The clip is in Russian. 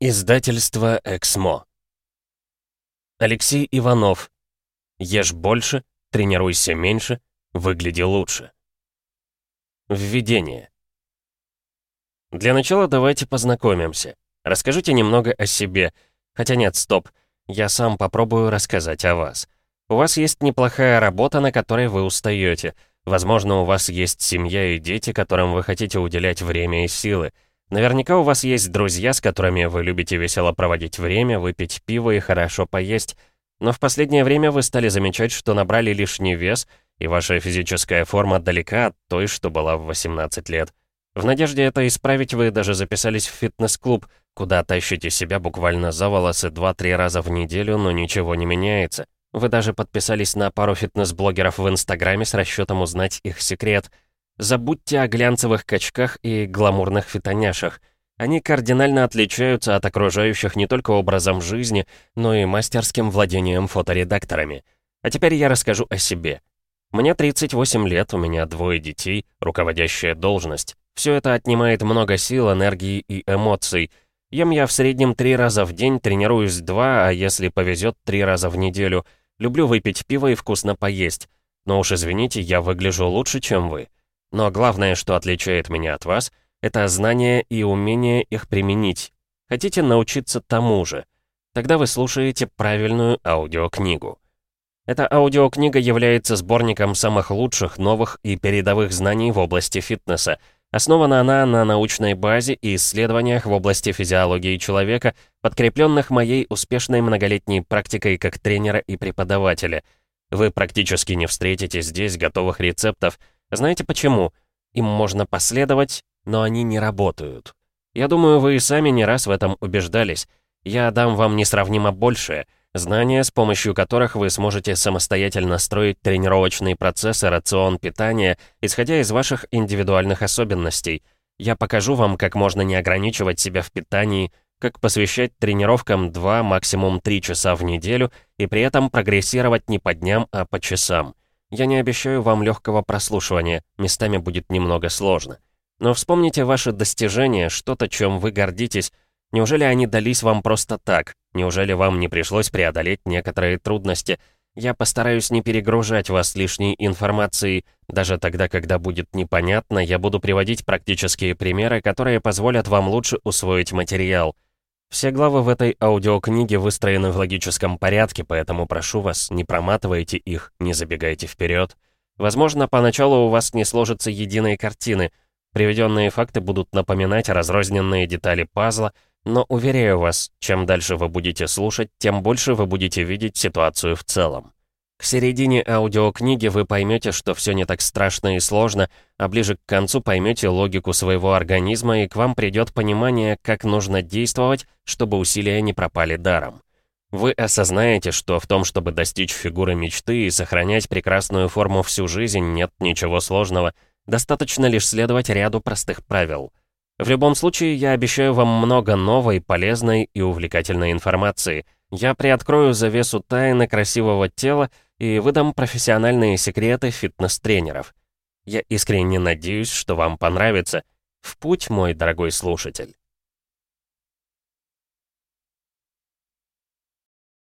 Издательство «Эксмо». Алексей Иванов. Ешь больше, тренируйся меньше, выгляди лучше. Введение. Для начала давайте познакомимся. Расскажите немного о себе. Хотя нет, стоп. Я сам попробую рассказать о вас. У вас есть неплохая работа, на которой вы устаете. Возможно, у вас есть семья и дети, которым вы хотите уделять время и силы. Наверняка у вас есть друзья, с которыми вы любите весело проводить время, выпить пиво и хорошо поесть. Но в последнее время вы стали замечать, что набрали лишний вес, и ваша физическая форма далека от той, что была в 18 лет. В надежде это исправить вы даже записались в фитнес-клуб, куда тащите себя буквально за волосы 2-3 раза в неделю, но ничего не меняется. Вы даже подписались на пару фитнес-блогеров в Инстаграме с расчетом узнать их секрет — Забудьте о глянцевых качках и гламурных фитоняшах. Они кардинально отличаются от окружающих не только образом жизни, но и мастерским владением фоторедакторами. А теперь я расскажу о себе. Мне 38 лет, у меня двое детей, руководящая должность. Все это отнимает много сил, энергии и эмоций. Ем я в среднем три раза в день, тренируюсь два, а если повезет, три раза в неделю. Люблю выпить пиво и вкусно поесть. Но уж извините, я выгляжу лучше, чем вы. Но главное, что отличает меня от вас, это знание и умение их применить. Хотите научиться тому же? Тогда вы слушаете правильную аудиокнигу. Эта аудиокнига является сборником самых лучших, новых и передовых знаний в области фитнеса. Основана она на научной базе и исследованиях в области физиологии человека, подкрепленных моей успешной многолетней практикой как тренера и преподавателя. Вы практически не встретите здесь готовых рецептов, знаете почему? Им можно последовать, но они не работают. Я думаю, вы и сами не раз в этом убеждались. Я дам вам несравнимо большее, знания, с помощью которых вы сможете самостоятельно строить тренировочные процессы, рацион питания, исходя из ваших индивидуальных особенностей. Я покажу вам, как можно не ограничивать себя в питании, как посвящать тренировкам 2, максимум 3 часа в неделю и при этом прогрессировать не по дням, а по часам. Я не обещаю вам легкого прослушивания, местами будет немного сложно. Но вспомните ваши достижения, что-то, чем вы гордитесь. Неужели они дались вам просто так? Неужели вам не пришлось преодолеть некоторые трудности? Я постараюсь не перегружать вас лишней информацией. Даже тогда, когда будет непонятно, я буду приводить практические примеры, которые позволят вам лучше усвоить материал. Все главы в этой аудиокниге выстроены в логическом порядке, поэтому прошу вас, не проматывайте их, не забегайте вперед. Возможно, поначалу у вас не сложатся единые картины. Приведенные факты будут напоминать разрозненные детали пазла, но уверяю вас, чем дальше вы будете слушать, тем больше вы будете видеть ситуацию в целом. К середине аудиокниги вы поймете, что все не так страшно и сложно, а ближе к концу поймете логику своего организма и к вам придет понимание, как нужно действовать, чтобы усилия не пропали даром. Вы осознаете, что в том, чтобы достичь фигуры мечты и сохранять прекрасную форму всю жизнь, нет ничего сложного, достаточно лишь следовать ряду простых правил. В любом случае, я обещаю вам много новой, полезной и увлекательной информации. Я приоткрою завесу тайны красивого тела, и выдам профессиональные секреты фитнес-тренеров. Я искренне надеюсь, что вам понравится. В путь, мой дорогой слушатель.